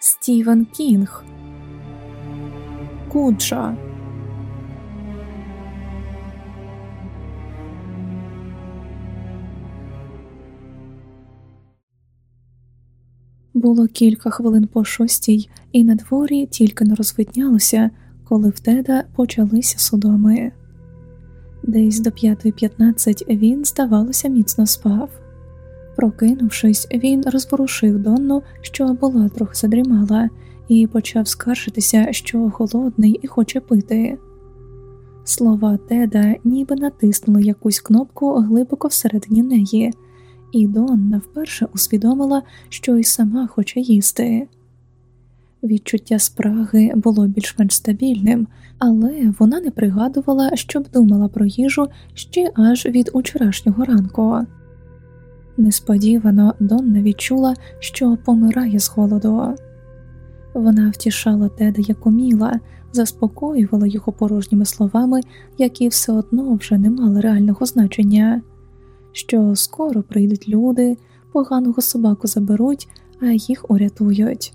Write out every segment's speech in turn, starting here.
Стівен Кінг, Куджа. Було кілька хвилин по шостій, і на дворі тільки не розвиднялося, коли в теда почалися судоми. Десь до 5.15 він, здавалося, міцно спав. Прокинувшись, він розворушив Донну, що була трохи задрімала, і почав скаржитися, що голодний і хоче пити. Слова Теда ніби натиснули якусь кнопку глибоко всередині неї, і Донна вперше усвідомила, що й сама хоче їсти. Відчуття спраги було більш-менш стабільним, але вона не пригадувала, щоб думала про їжу ще аж від учорашнього ранку. Несподівано Донна відчула, що помирає з голоду. Вона втішала теда як уміла, заспокоювала його порожніми словами, які все одно вже не мали реального значення, що скоро прийдуть люди, поганого собаку заберуть, а їх урятують.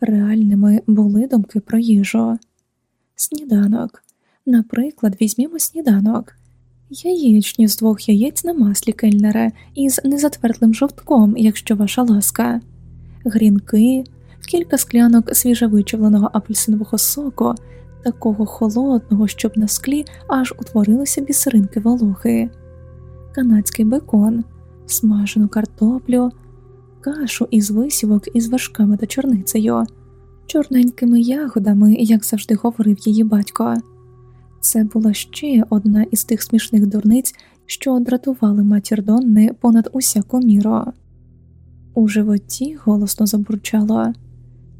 Реальними були думки про їжу. Сніданок. Наприклад, візьмімо сніданок. Яєчню з двох яєць на маслі кельнере із незатвердлим жовтком, якщо ваша ласка, грінки, кілька склянок свіжевичавленого апельсинового соку, такого холодного, щоб на склі аж утворилися бісеринки волохи, канадський бекон, смажену картоплю, кашу із висівок із вершками та чорницею, чорненькими ягодами, як завжди говорив її батько. Це була ще одна із тих смішних дурниць, що дратували матір Донни понад усяку міру. У животі голосно забурчало,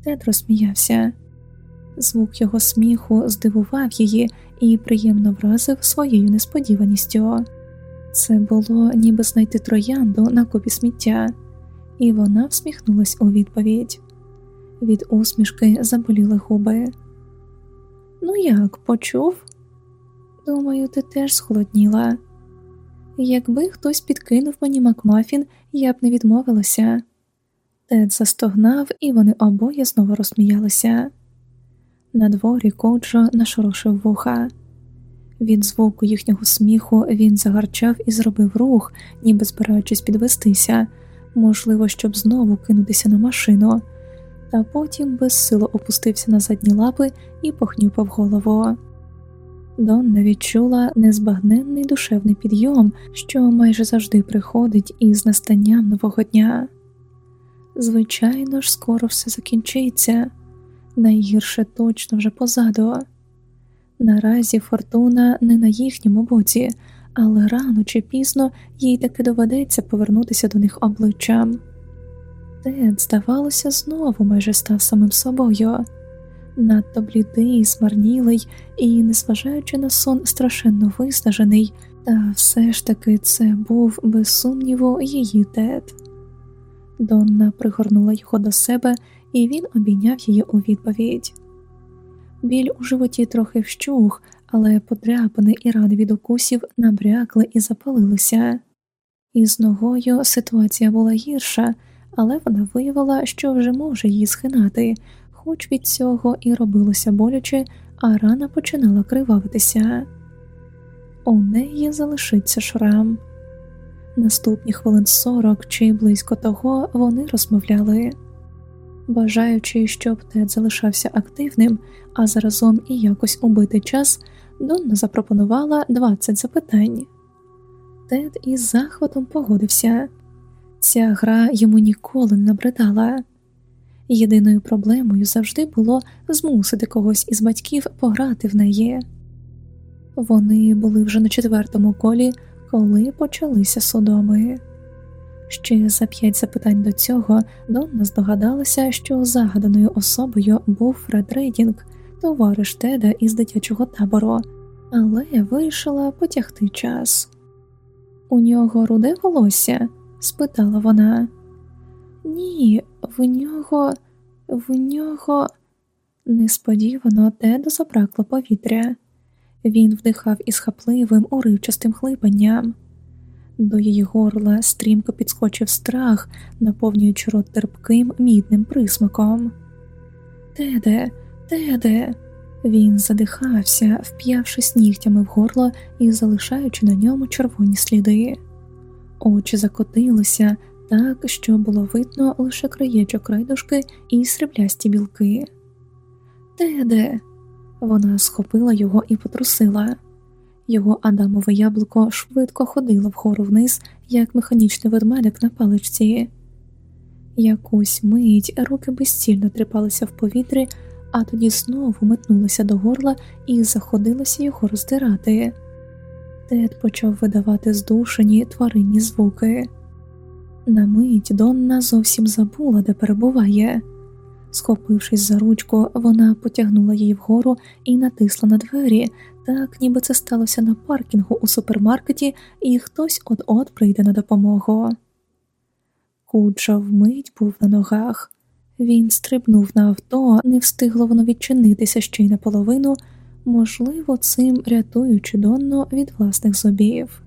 Тед розсміявся. Звук його сміху здивував її і приємно вразив своєю несподіваністю. Це було ніби знайти троянду на купі сміття, і вона всміхнулась у відповідь. Від усмішки заболіли губи. Ну як, почув? Думаю, ти теж схолодніла. Якби хтось підкинув мені Макмафін, я б не відмовилася. Тед застогнав, і вони обоє знову розсміялися. На дворі Коджо нашорошив вуха. Від звуку їхнього сміху він загарчав і зробив рух, ніби збираючись підвестися, можливо, щоб знову кинутися на машину, та потім безсило опустився на задні лапи і похнюпав голову. Донна відчула незбагненний душевний підйом, що майже завжди приходить із настанням нового дня. Звичайно ж, скоро все закінчиться, найгірше точно вже позаду. Наразі фортуна не на їхньому боці, але рано чи пізно їй таки доведеться повернутися до них обличчям. Тед, здавалося, знову майже став самим собою надто блідий, змарнілий і, незважаючи на сон, страшенно виснажений, та все ж таки це був без сумніву її тет. Донна пригорнула його до себе, і він обійняв її у відповідь. Біль у животі трохи вщух, але подряпини і рани від укусів набрякли і запалилися. Із ногою ситуація була гірша, але вона виявила, що вже може її схинати, хоч від цього і робилося боляче, а рана починала кривавитися. У неї залишиться шрам. Наступні хвилин сорок чи близько того вони розмовляли, бажаючи, щоб Тед залишався активним, а заразом і якось убити час, Донна запропонувала 20 запитань. Тед із захватом погодився. Ця гра йому ніколи не набридала. Єдиною проблемою завжди було змусити когось із батьків пограти в неї. Вони були вже на четвертому колі, коли почалися судоми. Ще за п'ять запитань до цього Донна здогадалася, що загаданою особою був Фред Рейдінг, товариш Теда із дитячого табору, але вирішила потягти час. У нього руде волосся? спитала вона. Ні, в нього, в нього. Несподівано Теду забракло повітря. Він вдихав із хапливим, уривчастим хлипанням. До її горла стрімко підскочив страх, наповнюючи рот терпким мідним присмаком. Теде, теде. Він задихався, вп'явшись нігтями в горло і залишаючи на ньому червоні сліди. Очі закотилися так, що було видно лише краєчок райдушки і сріблясті білки. Теде. Вона схопила його і потрусила. Його Адамове яблуко швидко ходило вгору вниз, як механічний ведмедик на паличці. Якусь мить руки безцільно тріпалися в повітрі, а тоді знову метнулися до горла і заходилося його роздирати. Тед почав видавати здушені тваринні звуки. На мить Донна зовсім забула, де перебуває. Схопившись за ручку, вона потягнула її вгору і натисла на двері, так ніби це сталося на паркінгу у супермаркеті, і хтось от-от прийде на допомогу. Куджа вмить був на ногах. Він стрибнув на авто, не встигло воно відчинитися ще й наполовину, можливо, цим рятуючи Донну від власних зубів.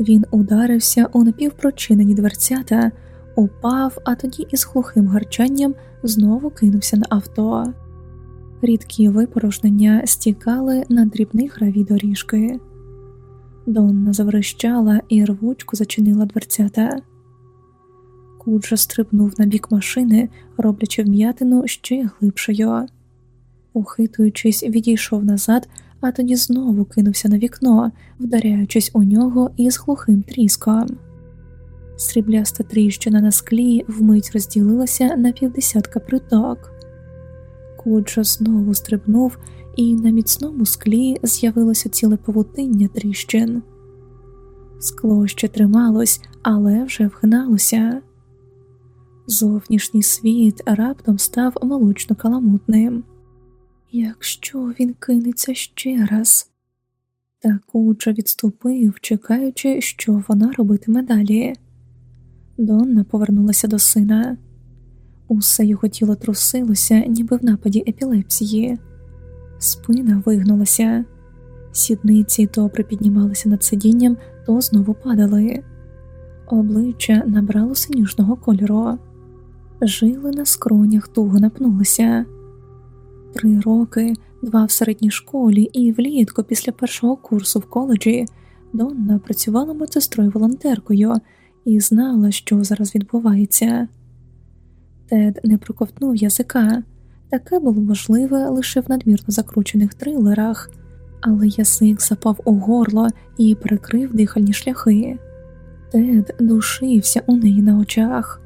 Він ударився у напівпрочинені дверцята, упав, а тоді із глухим гарчанням знову кинувся на авто. Рідкі випорожнення стікали на дрібний гравій доріжки. Донна заврищала і рвучку зачинила дверцята. Куджа стрибнув на бік машини, роблячи вм'ятину ще глибшою. Похитуючись, відійшов назад, а тоді знову кинувся на вікно, вдаряючись у нього із глухим тріском. Срібляста тріщина на склі вмить розділилася на півдесятка приток. Куджа знову стрибнув, і на міцному склі з'явилося ціле павутиння тріщин. Скло ще трималось, але вже вгиналося. Зовнішній світ раптом став молочно каламутним. Якщо він кинеться ще раз, та Куджа відступив, чекаючи, що вона робитиме далі. Донна повернулася до сина. Усе його тіло трусилося, ніби в нападі епілепсії, спина вигнулася, сідниці то припіднімалися над сидінням, то знову падали, обличчя набрало синюшного кольору, жили на скронях туго напнулися. Три роки, два в середній школі, і влітку, після першого курсу в коледжі, Донна працювала медсестрою волонтеркою і знала, що зараз відбувається. Тед не проковтнув язика, таке було можливе лише в надмірно закручених трилерах, але язик запав у горло і перекрив дихальні шляхи. Тед душився у неї на очах.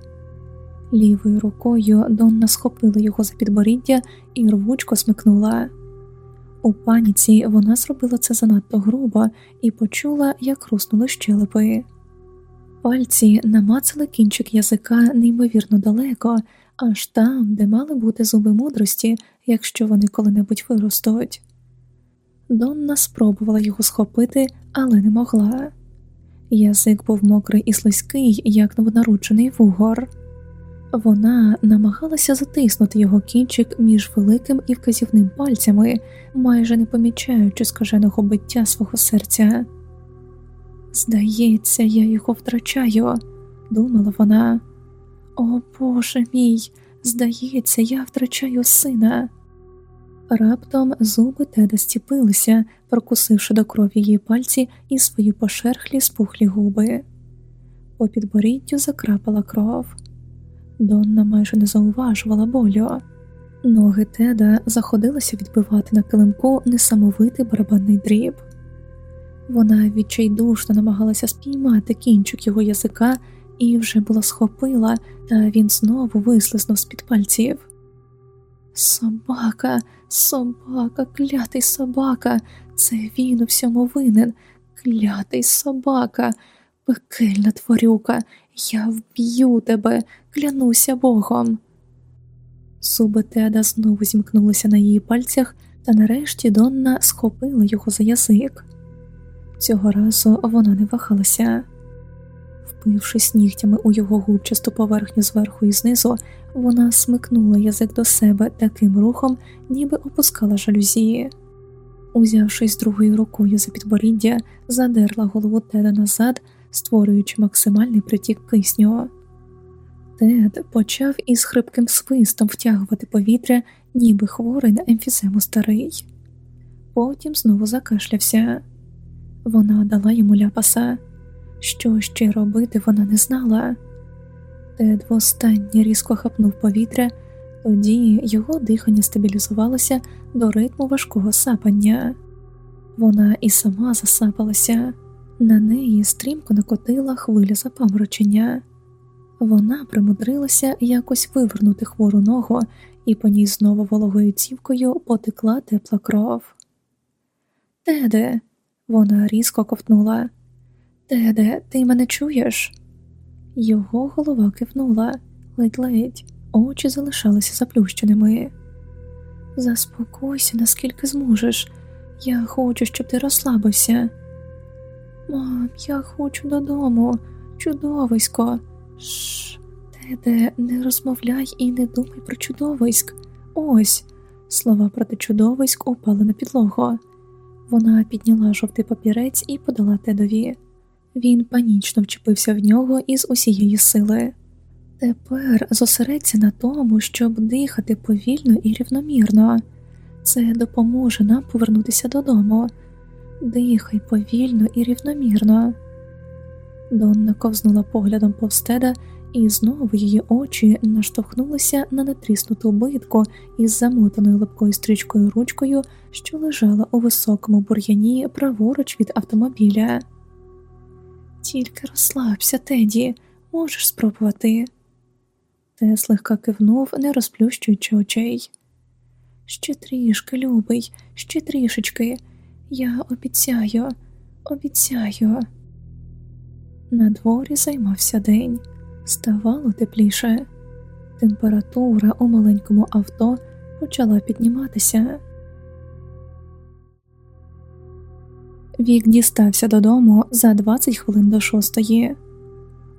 Лівою рукою Донна схопила його за підборіддя і рвучко смикнула. У паніці вона зробила це занадто грубо і почула, як хруснули щелепи. Пальці намацали кінчик язика неймовірно далеко, аж там, де мали бути зуби мудрості, якщо вони коли-небудь виростуть. Донна спробувала його схопити, але не могла. Язик був мокрий і слизький, як новонароджений вугор. Вона намагалася затиснути його кінчик між великим і вказівним пальцями, майже не помічаючи скаженого биття свого серця. Здається, я його втрачаю, думала вона. О Боже мій, здається, я втрачаю сина. Раптом зуби теда стіпилися, прокусивши до крові її пальці і свої пошерхлі спухлі губи. По підборіддю закрапала кров. Донна майже не зауважувала болю. Ноги теда заходилися відбивати на килимку несамовитий барабанний дріб. Вона відчайдушно намагалася спіймати кінчик його язика і вже була схопила, та він знову вислизнув з під пальців. Собака, собака, клятий собака, це він у всьому винен, клятий собака, пекельна тварюка, я вб'ю тебе, клянуся богом. Зуби Теда знову зімкнулися на її пальцях, та нарешті Донна схопила його за язик. Цього разу вона не вагалася. Впившись нігтями у його губчасту поверхню зверху і знизу, вона смикнула язик до себе таким рухом, ніби опускала жалюзії. Узявшись другою рукою за підборіддя, задерла голову Теда назад, створюючи максимальний притік кисню. Тед почав із хрипким свистом втягувати повітря, ніби хворий на емфізему старий. Потім знову закашлявся. Вона дала йому ляпаса. Що ще робити, вона не знала. Тед востаннє різко хапнув повітря, тоді його дихання стабілізувалося до ритму важкого сапання. Вона і сама засапалася, на неї стрімко накотила хвиля запаморочення. Вона примудрилася якось вивернути хвору ногу, і по ній знову вологою цівкою потекла тепла кров. Теде, вона різко ковтнула. Теде, ти мене чуєш? Його голова кивнула, ледь-ледь, очі залишалися заплющеними. Заспокойся, наскільки зможеш. Я хочу, щоб ти розслабився. Мам, я хочу додому, чудовисько. Шш, Теде, не розмовляй і не думай про чудовиськ. Ось. Слова проти чудовиськ упали на підлогу. Вона підняла жовтий папірець і подала Тедові. Він панічно вчепився в нього із усієї сили. Тепер зосередься на тому, щоб дихати повільно і рівномірно. Це допоможе нам повернутися додому. Дихай повільно і рівномірно. Донна ковзнула поглядом повстеда, і знову її очі наштовхнулися на натріснуту битку із замотаною липкою стрічкою ручкою, що лежала у високому бур'яні праворуч від автомобіля. Тільки розслабся, Теді, можеш спробувати. Те слегка кивнув, не розплющуючи очей. Ще трішки, любий, ще трішечки. Я обіцяю, обіцяю. На дворі займався день, ставало тепліше. Температура у маленькому авто почала підніматися. Вік дістався додому за 20 хвилин до шостої.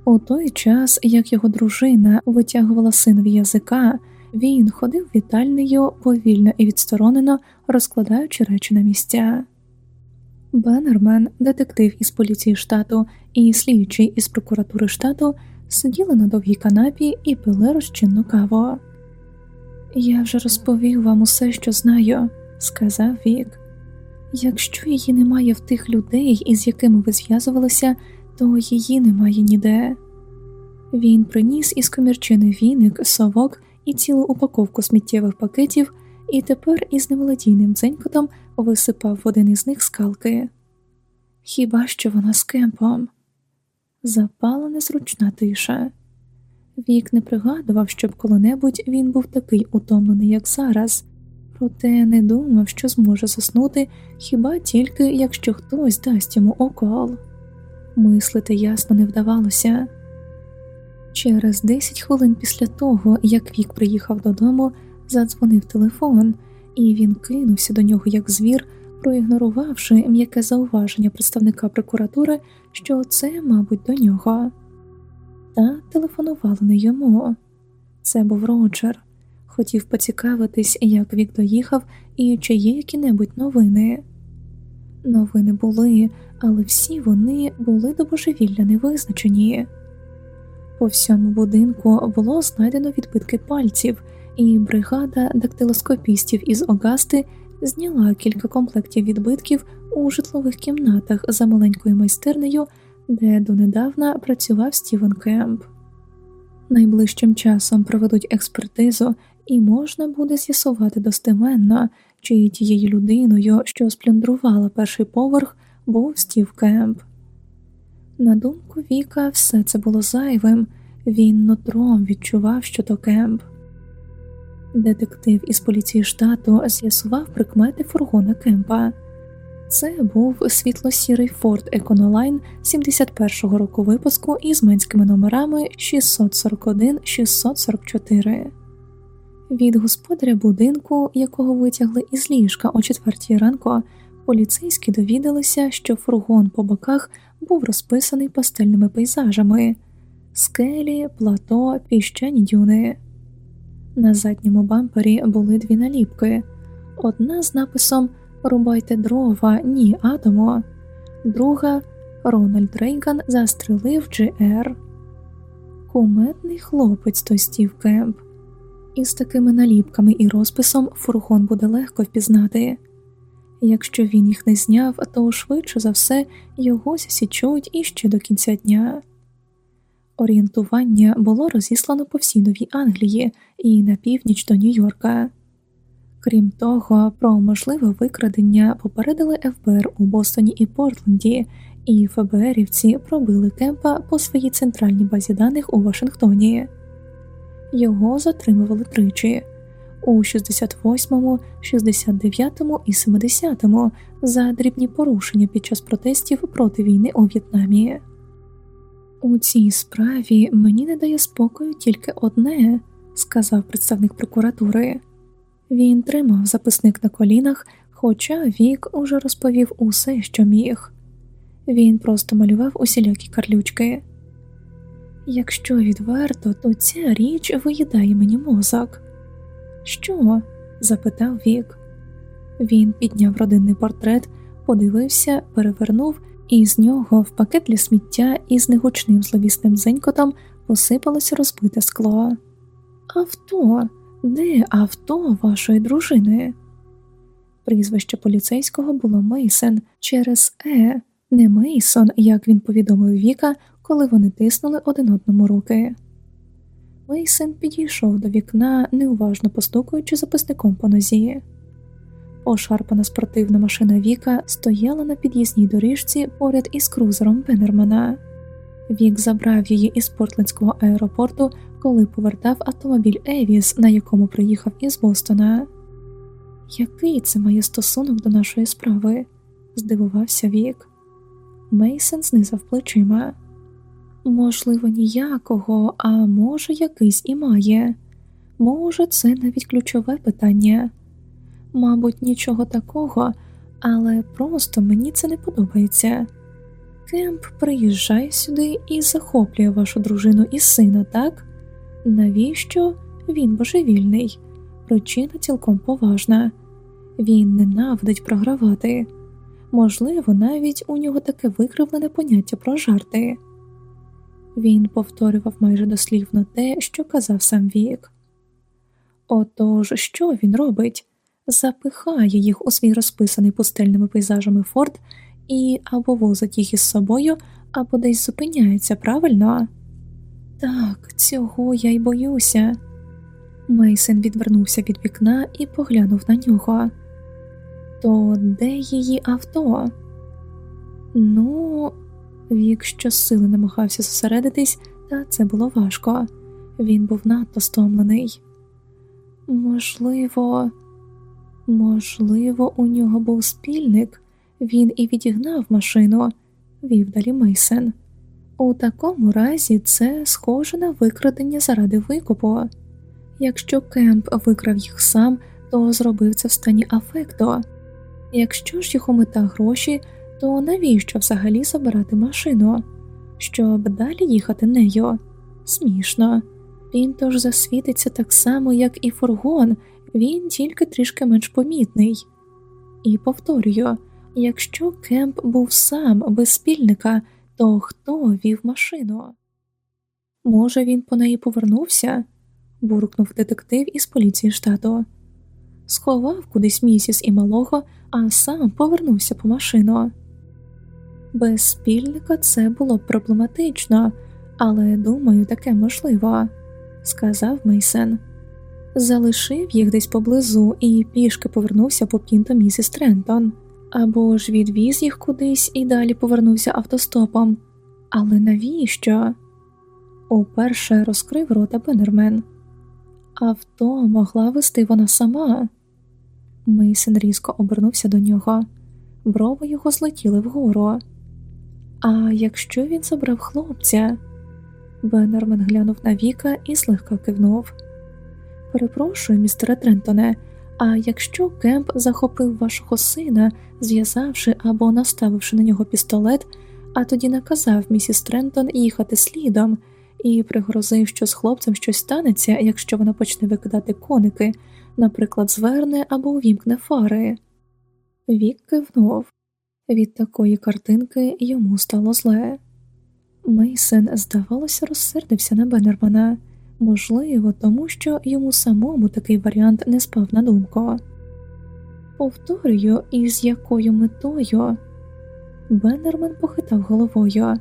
У той час, як його дружина витягувала синові язика, він ходив вітальнею повільно і відсторонено розкладаючи речі на місця. Беннермен, детектив із поліції штату і слідчий із прокуратури штату сиділи на довгій канапі і пили розчинну каву. Я вже розповів вам усе, що знаю, сказав Вік. Якщо її немає в тих людей, із якими ви зв'язувалися, то її немає ніде. Він приніс із комірчини віник, совок і цілу упаковку сміттєвих пакетів, і тепер із немолодійним дзенькотом висипав в один із них скалки. Хіба що вона з кемпом? Запала незручна тиша. Вік не пригадував, щоб коли-небудь він був такий утомлений, як зараз, проте не думав, що зможе заснути хіба тільки якщо хтось дасть йому окол. Мислити ясно не вдавалося. Через 10 хвилин після того, як Вік приїхав додому, задзвонив телефон, і він кинувся до нього як звір, проігнорувавши м'яке зауваження представника прокуратури, що це, мабуть, до нього. Та телефонували не йому. Це був Роджер. Хотів поцікавитись, як Вік доїхав і чи є які-небудь новини. Новини були, але всі вони були до божевілля невизначені. По всьому будинку було знайдено відбитки пальців, і бригада дактилоскопістів із Огасти зняла кілька комплектів відбитків у житлових кімнатах за маленькою майстернею, де донедавна працював Стівен Кемп. Найближчим часом проведуть експертизу, і можна буде з'ясувати достеменно, чи тією людиною, що сплюндрувала перший поверх, був Стів Кемп. На думку Віка, все це було зайвим, він нутром відчував, що то Кемп. Детектив із поліції штату з'ясував прикмети фургона Кемпа. Це був світло-сірий Ford Econoline 71-го року випуску із менськими номерами 641-644. Від господаря будинку, якого витягли із ліжка о четвертій ранку, поліцейські довідалися, що фургон по боках був розписаний пастельними пейзажами скелі, плато, піщані дюни. На задньому бампері були дві наліпки, одна з написом Рубайте дрова, не атоми, друга Рональд Рейган застрелив Дж. Р. Кумедний хлопець той Стів Кемп. Із такими наліпками і розписом фургон буде легко впізнати. Якщо він їх не зняв, то швидше за все його засічуть іще до кінця дня. Орієнтування було розіслано по всій Новій Англії і на північ до Нью-Йорка. Крім того, про можливе викрадення попередили ФБР у Бостоні і Портленді, і ФБРівці пробили кемпа по своїй центральній базі даних у Вашингтоні. Його затримували тричі у 68, 69 і 70 за дрібні порушення під час протестів проти війни у В'єтнамі. У цій справі мені не дає спокою тільки одне, сказав представник прокуратури. Він тримав записник на колінах, хоча Вік уже розповів усе, що міг. Він просто малював усілякі карлючки. Якщо відверто, то ця річ виїдає мені мозок. Що? запитав Вік. Він підняв родинний портрет, подивився, перевернув, і з нього в пакет для сміття із негучним зловісним зенькотом посипалося розбите скло. Авто, де авто вашої дружини? Прізвище поліцейського було Мейсен через Е, не Мейсон, як він повідомив Віка, коли вони тиснули один одному руки. Мейсен підійшов до вікна, неуважно постукуючи записником по нозі. Ошарпана спортивна машина Віка стояла на під'їзній доріжці поряд із крузером Беннермана. Вік забрав її із Портлендського аеропорту, коли повертав автомобіль Евіс, на якому приїхав із Бостона. Який це має стосунок до нашої справи? здивувався Вік. Мейсон знизав плечима. Можливо, ніякого, а може, якийсь і має. Може, це навіть ключове питання. Мабуть, нічого такого, але просто мені це не подобається. Кемп приїжджає сюди і захоплює вашу дружину і сина, так? Навіщо він божевільний? Причина цілком поважна. Він ненавидить програвати. Можливо, навіть у нього таке викривлене поняття про жарти. Він повторював майже дослівно те, що казав сам Вік. Отож, що він робить? Запихає їх у свій розписаний пустельними пейзажами форт і або возить їх із собою, або десь зупиняється, правильно? Так, цього я й боюся. Мейсен відвернувся від вікна і поглянув на нього. То де її авто? Ну, Вік щосили намагався зосередитись, та це було важко. Він був надто стомлений. Можливо, можливо, у нього був спільник, він і відігнав машину, вів далі Мейсен. У такому разі це схоже на викрадення заради викупу. Якщо Кемп викрав їх сам, то зробив це в стані афекту. Якщо ж його мета гроші, то навіщо взагалі забирати машину? Щоб далі їхати нею? Смішно. Він тож засвітиться так само, як і фургон, він тільки трішки менш помітний. І повторюю якщо Кемп був сам без спільника, то хто вів машину? Може, він по неї повернувся? буркнув детектив із поліції штату. Сховав кудись місіс і малого, а сам повернувся по машину. Без спільника це було б проблематично, але думаю, таке можливо, сказав Мейсен. Залишив їх десь поблизу і пішки повернувся по пінто місіс Трентон, або ж відвіз їх кудись і далі повернувся автостопом. Але навіщо? Уперше розкрив рота Беннермен. Авто могла вести вона сама. Мейсен різко обернувся до нього, брови його злетіли вгору. А якщо він забрав хлопця? Беннермен глянув на Віка і злегка кивнув. Перепрошую, містере Трентоне, а якщо Кемп захопив вашого сина, зв'язавши або наставивши на нього пістолет, а тоді наказав місіс Трентон їхати слідом і пригрозив, що з хлопцем щось станеться, якщо вона почне викидати коники, наприклад, зверне або увімкне фари. Вік кивнув. Від такої картинки йому стало зле. Мейсен, здавалося, розсердився на Беннермана, можливо, тому що йому самому такий варіант не спав на думку. Повторюю, із якою метою Беннерман похитав головою.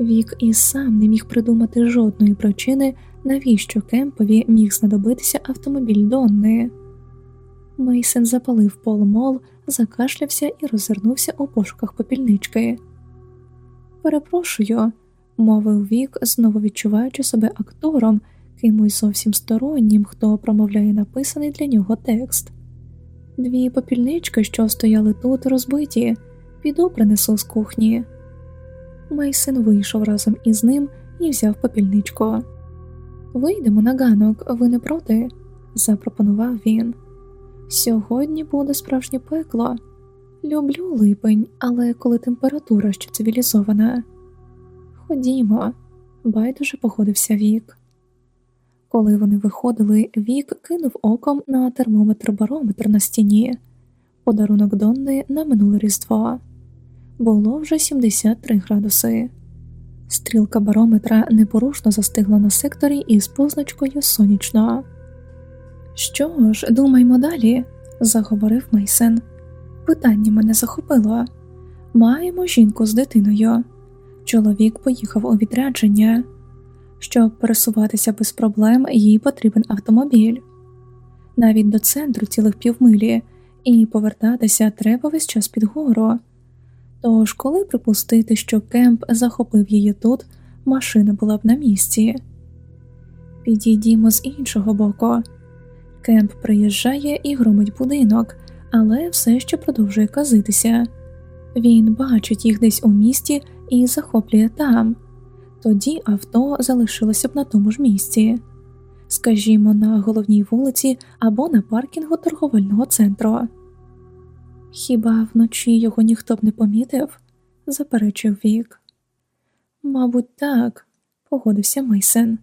Вік і сам не міг придумати жодної причини, навіщо Кемпові міг знадобитися автомобіль Донни. Мейсен запалив полумол, закашлявся і розвернувся у пошуках попільнички. Перепрошую, мовив Вік, знову відчуваючи себе актором, кимось зовсім стороннім, хто промовляє написаний для нього текст. Дві попільнички, що стояли тут, розбиті, піду принесу з кухні. Мейсен вийшов разом із ним і взяв попільничку. Вийдемо на ганок, ви не проти? запропонував він. Сьогодні буде справжнє пекло. Люблю липень, але коли температура ще цивілізована. Ходімо, байдуже погодився вік. Коли вони виходили, Вік кинув оком на термометр барометр на стіні, подарунок Донни на минуле різдво було вже 73 градуси. Стрілка барометра непорушно застигла на секторі із позначкою сонячно. Що ж, думаймо далі, заговорив Мейсен. Питання мене захопило. Маємо жінку з дитиною. Чоловік поїхав у відрядження. Щоб пересуватися без проблем, їй потрібен автомобіль. Навіть до центру цілих півмилі, і повертатися треба весь час під гору. Тож, коли припустити, що Кемп захопив її тут, машина була б на місці. Підійдімо з іншого боку. Кемп приїжджає і громить будинок, але все ще продовжує казитися. Він бачить їх десь у місті і захоплює там, тоді авто залишилося б на тому ж місці, скажімо, на головній вулиці або на паркінгу торговельного центру. Хіба вночі його ніхто б не помітив? заперечив Вік. Мабуть, так, погодився Мейсен.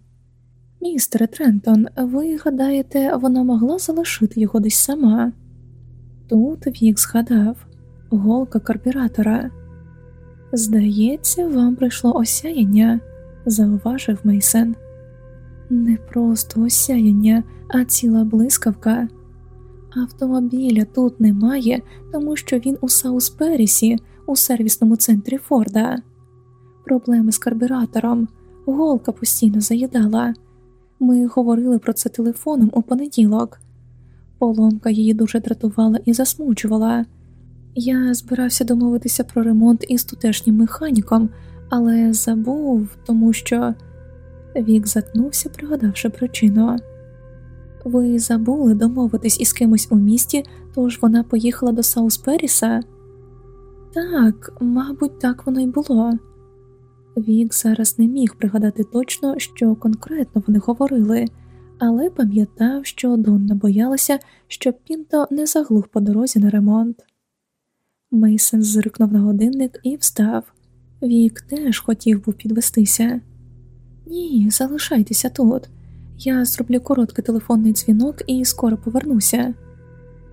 Містере Трентон, ви гадаєте, вона могла залишити його десь сама? Тут Вік згадав голка карбюратора. Здається, вам прийшло осяяння, зауважив Мейсен. Не просто осяяння, а ціла блискавка. Автомобіля тут немає, тому що він у Саусперісі, у сервісному центрі Форда. Проблеми з карбюратором, голка постійно заїдала. Ми говорили про це телефоном у понеділок. Поломка її дуже дратувала і засмучувала. Я збирався домовитися про ремонт із тутешнім механіком, але забув, тому що Вік затнувся, пригадавши причину. Ви забули домовитись із кимось у місті, тож вона поїхала до Саусперіса? Так, мабуть, так воно й було. Вік зараз не міг пригадати точно, що конкретно вони говорили, але пам'ятав, що Донна боялася, щоб Пінто не заглух по дорозі на ремонт. Мейсен зиркнув на годинник і встав. Вік теж хотів був підвестися. Ні, залишайтеся тут. Я зроблю короткий телефонний дзвінок і скоро повернуся.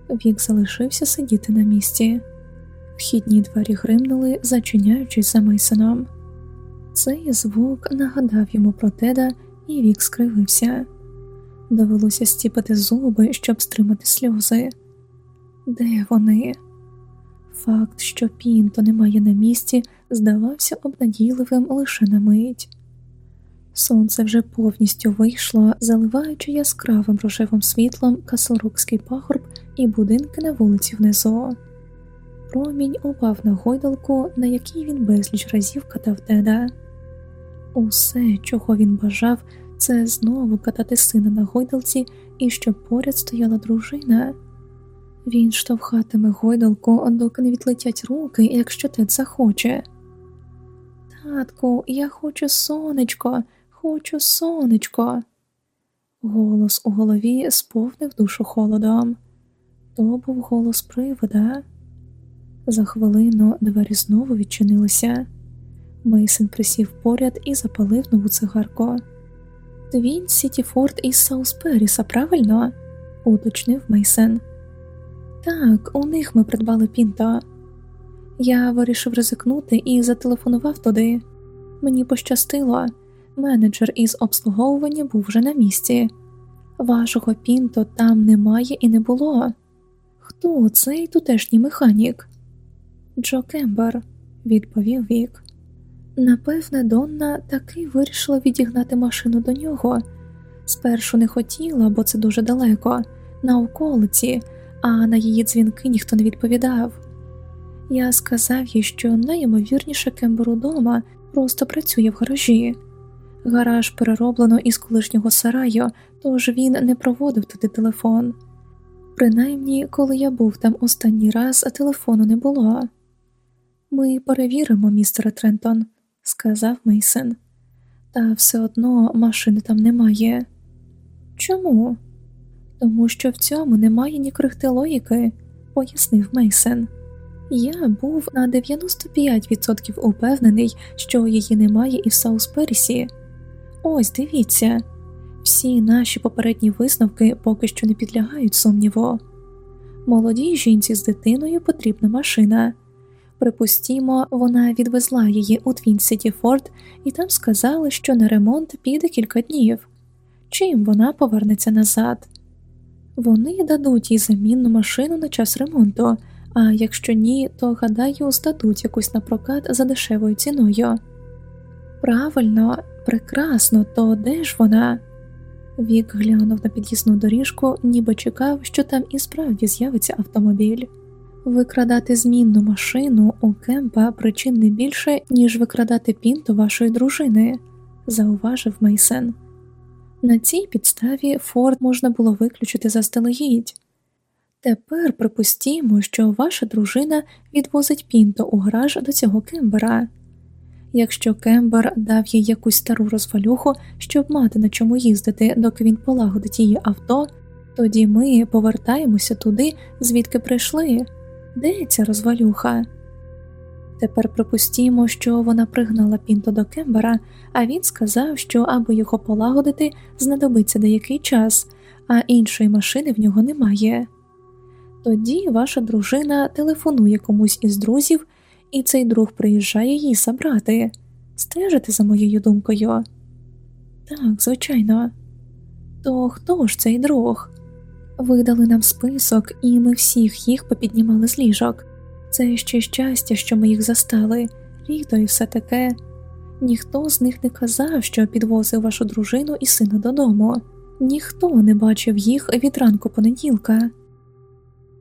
Вік залишився сидіти на місці. Вхідні двері гримнули, зачиняючись за Мейсоном. Цей звук нагадав йому про теда, і вік скривився. Довелося стіпати зуби, щоб стримати сльози. Де вони? Факт, що Пінто немає на місці, здавався обнадійливим лише на мить. Сонце вже повністю вийшло, заливаючи яскравим рожевим світлом Каслрукський пагорб і будинки на вулиці внизу. Промінь упав на гойдалку, на якій він безліч разів катав деда. Усе, чого він бажав, це знову катати сина на гойдалці і щоб поряд стояла дружина. Він штовхатиме гойдалку, доки не відлетять руки, якщо тед захоче. Татку, я хочу сонечко хочу, сонечко. Голос у голові сповнив душу холодом. То був голос привида. За хвилину двері знову відчинилися. Мейсен присів поряд і запалив нову цигарку. Твін Сіті Форд із Саус Періса, правильно? уточнив Мейсен. Так, у них ми придбали пінто. Я вирішив ризикнути і зателефонував туди. Мені пощастило, менеджер із обслуговування був вже на місці. Вашого пінто там немає і не було. Хто цей тутешній механік? Джо Кембер, відповів Вік. Напевне, Донна таки вирішила відігнати машину до нього. Спершу не хотіла, бо це дуже далеко, на околиці, а на її дзвінки ніхто не відповідав. Я сказав їй, що найімовірніше Кембер удома просто працює в гаражі. Гараж перероблено із колишнього сараю, тож він не проводив туди телефон. Принаймні, коли я був там останній раз, телефону не було. Ми перевіримо, містере Трентон, сказав Мейсен, та все одно машини там немає. Чому? Тому що в цьому немає ні крихти логіки, пояснив Мейсен. Я був на 95% упевнений, що її немає і в Саус Перісі. Ось дивіться, всі наші попередні висновки поки що не підлягають сумніву. Молодій жінці з дитиною потрібна машина. Припустімо, вона відвезла її у Твін Сіті Форд і там сказали, що на ремонт піде кілька днів. Чим вона повернеться назад? Вони дадуть їй замінну машину на час ремонту, а якщо ні, то гадаю, здадуть якусь на прокат за дешевою ціною. Правильно, прекрасно, то де ж вона? Вік глянув на під'їзну доріжку, ніби чекав, що там і справді з'явиться автомобіль. Викрадати змінну машину у кемпа причин не більше, ніж викрадати пінту вашої дружини, зауважив Мейсен. На цій підставі Форд можна було виключити заздалегідь. Тепер припустімо, що ваша дружина відвозить пінто у гараж до цього кембера. Якщо Кембер дав їй якусь стару розвалюху, щоб мати на чому їздити, доки він полагодить її авто, тоді ми повертаємося туди, звідки прийшли. Де ця розвалюха? Тепер припустімо, що вона пригнала пінто до Кембера, а він сказав, що аби його полагодити, знадобиться деякий час, а іншої машини в нього немає. Тоді ваша дружина телефонує комусь із друзів, і цей друг приїжджає її забрати, стежите за моєю думкою? Так, звичайно. То хто ж цей друг? Видали нам список, і ми всіх їх попіднімали з ліжок. Це ще щастя, що ми їх застали, літо і все таке. Ніхто з них не казав, що підвозив вашу дружину і сина додому, ніхто не бачив їх від ранку понеділка.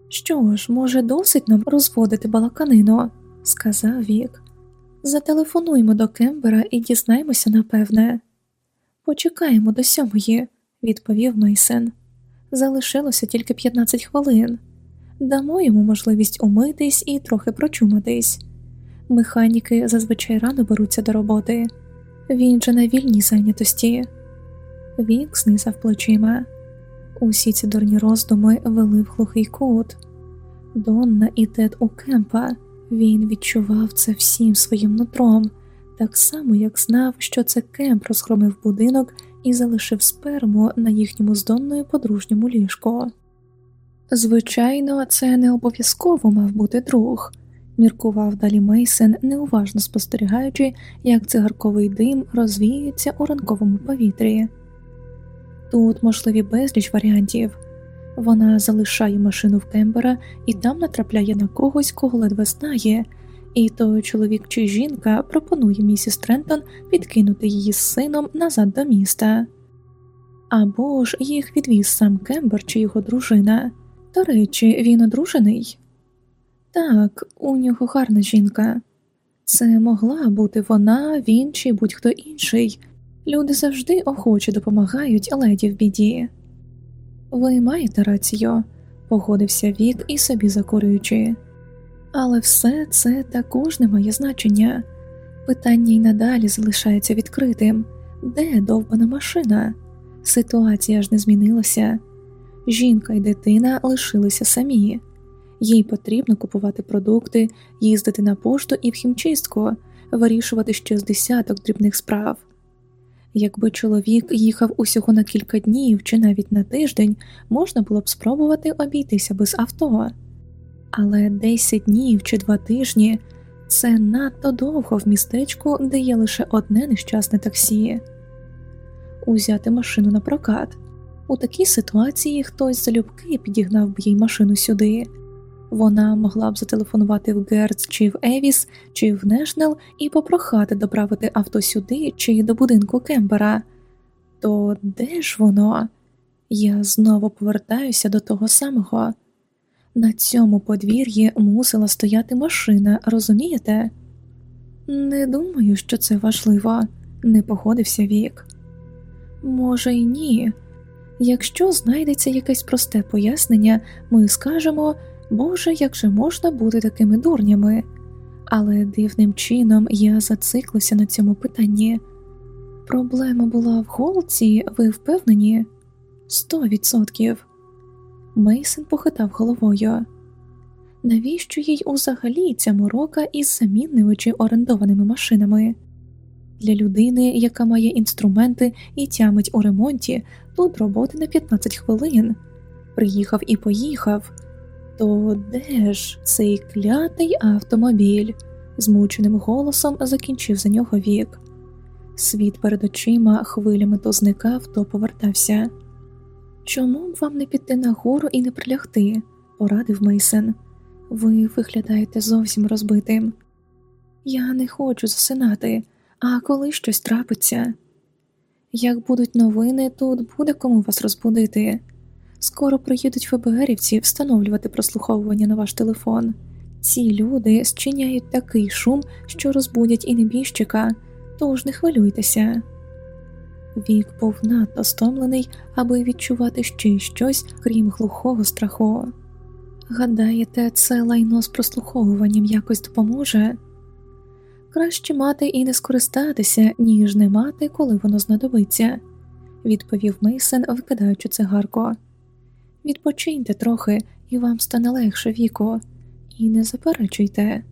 Що ж, може, досить нам розводити балаканину, сказав Вік. Зателефонуємо до Кембера і дізнаємося напевне. Почекаємо до сьомої, відповів Мейсен. Залишилося тільки 15 хвилин. Дамо йому можливість умитись і трохи прочуматись. Механіки зазвичай рано беруться до роботи, він же на вільній зайнятості. Вік знизав плечима. Усі ці дурні роздуми вели в глухий кут. Донна і Тед у кемпа. Він відчував це всім своїм нутром, так само, як знав, що це кемп розгромив будинок і залишив сперму на їхньому з Донною подружньому ліжку. Звичайно, це не обов'язково мав бути друг, міркував далі Мейсен, неуважно спостерігаючи, як цигарковий дим розвіюється у ранковому повітрі. Тут можливі безліч варіантів вона залишає машину в Кембера і там натрапляє на когось, кого ледве знає, і той чоловік чи жінка пропонує місіс Трентон підкинути її з сином назад до міста. Або ж їх відвіз сам Кембер чи його дружина. До речі, він одружений? Так, у нього гарна жінка. Це могла бути вона, він чи будь-хто інший. Люди завжди охоче допомагають леді в біді. Ви маєте рацію, погодився Вік і собі закурюючи. Але все це також не має значення. Питання й надалі залишається відкритим де довбана машина? Ситуація ж не змінилася. Жінка і дитина лишилися самі, їй потрібно купувати продукти, їздити на пошту і в хімчистку, вирішувати ще з десяток дрібних справ. Якби чоловік їхав усього на кілька днів чи навіть на тиждень, можна було б спробувати обійтися без авто. Але 10 днів чи два тижні це надто довго в містечку, де є лише одне нещасне таксі. Узяти машину на прокат. У такій ситуації хтось залюбки підігнав б їй машину сюди. Вона могла б зателефонувати в Герц чи в Евіс, чи в Нешнел і попрохати доправити авто сюди чи до будинку Кембера. То де ж воно? Я знову повертаюся до того самого. На цьому подвір'ї мусила стояти машина, розумієте? Не думаю, що це важливо, не погодився вік. Може, й ні. Якщо знайдеться якесь просте пояснення, ми скажемо Боже, як же можна бути такими дурнями, але дивним чином я зациклюся на цьому питанні. Проблема була в голці, ви впевнені? Сто відсотків. Мейсон похитав головою. Навіщо їй узагалі ця морока із замінними чи орендованими машинами? Для людини, яка має інструменти і тямить у ремонті, тут роботи на 15 хвилин. Приїхав і поїхав. То де ж цей клятий автомобіль? змученим голосом закінчив за нього вік. Світ перед очима хвилями то зникав, то повертався. Чому б вам не піти нагору і не прилягти? порадив Мейсен. Ви виглядаєте зовсім розбитим. Я не хочу засинати, а коли щось трапиться. Як будуть новини, тут буде кому вас розбудити. Скоро приїдуть ФБРівці встановлювати прослуховування на ваш телефон. Ці люди зчиняють такий шум, що розбудять і небіжчика, тож не хвилюйтеся. Вік був надто стомлений, аби відчувати ще щось, крім глухого страху. Гадаєте, це лайно з прослуховуванням якось допоможе? Краще мати і не скористатися, ніж не мати, коли воно знадобиться, відповів Мейсен, викидаючи цигарку. Відпочиньте трохи, і вам стане легше віку, і не заперечуйте.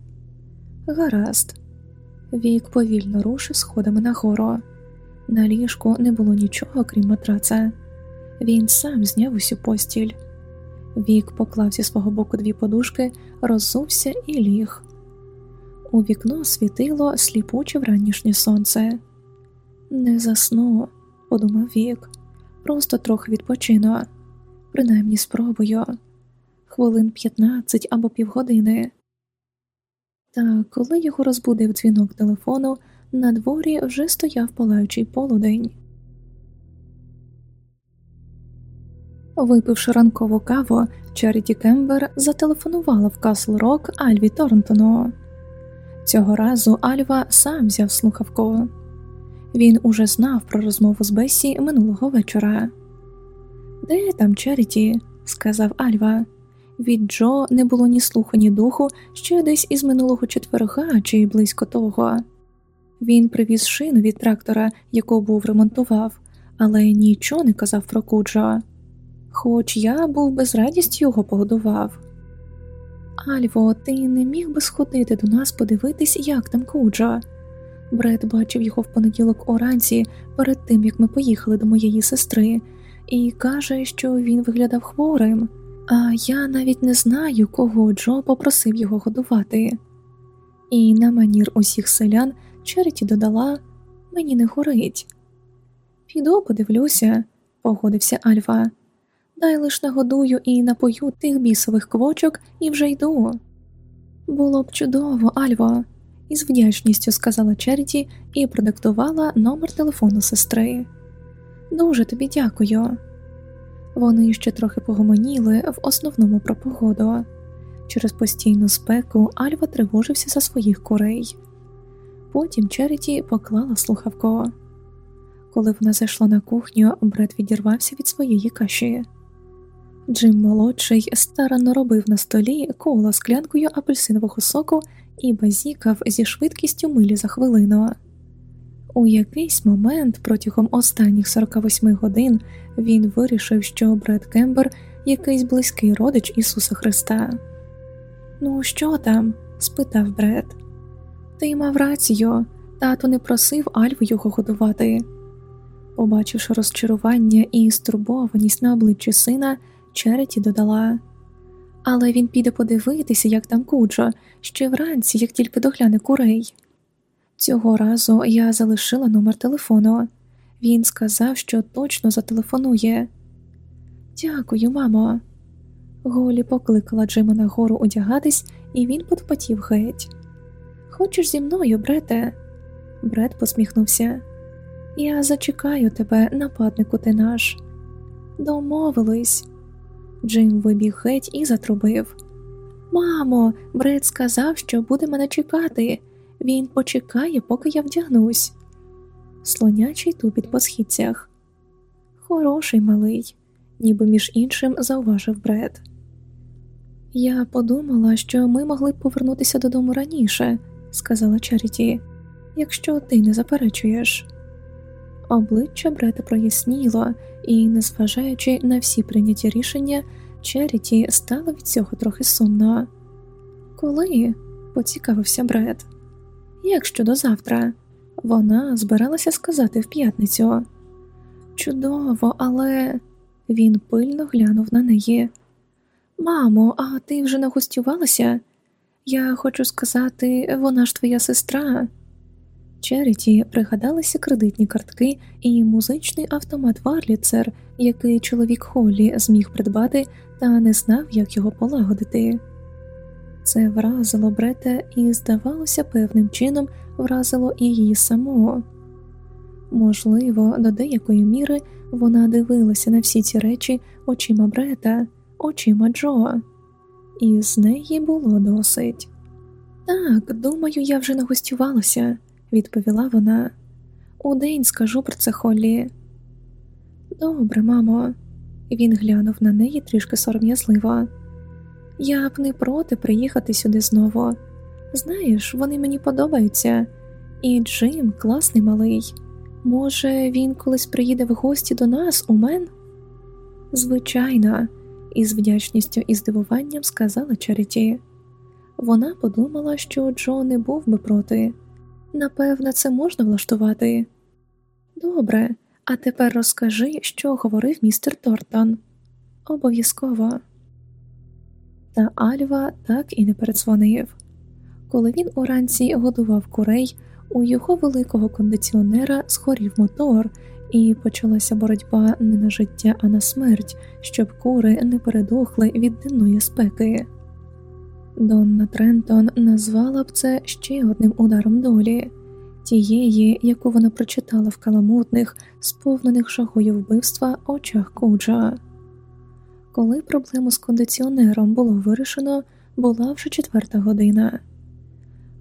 Гаразд, вік повільно рушив сходами нагору. На ліжку не було нічого, крім матраца. Він сам зняв усю постіль. Вік поклав зі свого боку дві подушки, роззувся і ліг. У вікно світило сліпуче вранішнє сонце. Не засну, подумав вік, просто трохи відпочину принаймні спробую хвилин 15 або півгодини. Та коли його розбудив дзвінок телефону, на дворі вже стояв палаючий полудень. Випивши ранкову каву, Чаріті Кембер зателефонувала в Касл Рок Альві Торнтону. Цього разу Альва сам взяв слухавку. Він уже знав про розмову з Бесі минулого вечора. Де там Чаріті? сказав Альва. Від Джо не було ні слуху, ні духу ще десь із минулого четверга чи близько того. Він привіз шину від трактора, яку був ремонтував, але нічого не казав про Куджо. Хоч я був без радістю його погодував. Альво, ти не міг би сходити до нас подивитись, як там Куджо. Бред бачив його в понеділок уранці перед тим як ми поїхали до моєї сестри і каже, що він виглядав хворим, а я навіть не знаю, кого Джо попросив його годувати. І на манір усіх селян Череті додала мені не горить. Піду, подивлюся, погодився Альфа. Дай лиш нагодую і напою тих бісових квочок і вже йду. Було б чудово, Альво, із вдячністю сказала Черті і продиктувала номер телефону сестри. Дуже тобі дякую. Вони ще трохи погомоніли в основному про погоду. Через постійну спеку Альва тривожився за своїх курей. Потім Череті поклала слухавку. Коли вона зайшла на кухню, Бред відірвався від своєї каші. Джим молодший старанно робив на столі коло склянкою апельсинового соку і базікав зі швидкістю милі за хвилину. У якийсь момент протягом останніх 48 годин він вирішив, що Бред Кембер якийсь близький родич Ісуса Христа. Ну, що там? спитав Бред. Ти мав рацію, тато не просив Альву його годувати. Побачивши розчарування і стурбованість на обличчі сина, Череті додала але він піде подивитися, як там куджо, ще вранці, як тільки догляне курей. Цього разу я залишила номер телефону. Він сказав, що точно зателефонує. Дякую, мамо. Голі покликала Джима нагору одягатись, і він подпотів геть. Хочеш зі мною, брете? Бред посміхнувся. Я зачекаю тебе, нападнику ти наш. Домовились. Джим вибіг геть і затрубив. Мамо, Бред сказав, що буде мене чекати. Він почекає, поки я вдягнусь. Слонячий тупіт по східцях. Хороший малий, ніби між іншим зауважив Бред. Я подумала, що ми могли б повернутися додому раніше, сказала Чаріті, якщо ти не заперечуєш. Обличчя Брета проясніло, і, незважаючи на всі прийняті рішення, Черіті стало від цього трохи сумно. Коли? поцікавився Бред. Як щодо завтра? Вона збиралася сказати в п'ятницю. Чудово, але він пильно глянув на неї. Мамо, а ти вже нагостювалася? Я хочу сказати, вона ж твоя сестра. Черіті пригадалися кредитні картки і музичний автомат Варліцер, який чоловік Холлі зміг придбати та не знав, як його полагодити. Це вразило Брета і, здавалося, певним чином вразило і її самого. Можливо, до деякої міри вона дивилася на всі ці речі очима Брета, очима Джо, і з неї було досить. Так, думаю, я вже нагостювалася відповіла вона. Удень скажу про це Холлі. Добре, мамо, він глянув на неї трішки сором'язливо. Я б не проти приїхати сюди знову. Знаєш, вони мені подобаються, і Джим класний малий. Може, він колись приїде в гості до нас у мен? Звичайно, із вдячністю і здивуванням сказала Чаріті. Вона подумала, що Джо не був би проти. Напевно, це можна влаштувати. Добре, а тепер розкажи, що говорив містер Тортон. Обов'язково. Та Альва так і не передзвонив. Коли він уранці годував курей, у його великого кондиціонера згорів мотор, і почалася боротьба не на життя, а на смерть, щоб кури не передохли від денної спеки. Донна Трентон назвала б це ще одним ударом долі, тієї, яку вона прочитала в каламутних, сповнених жагою вбивства очах Куджа. Коли проблему з кондиціонером було вирішено, була вже четверта година.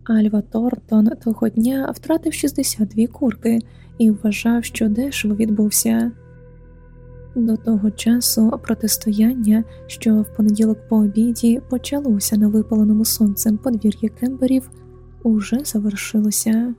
Альва Тортон того дня втратив 62 курки і вважав, що дешево відбувся. До того часу протистояння, що в понеділок по обіді почалося на випаленому сонцем подвір'ї кемберів, уже завершилося.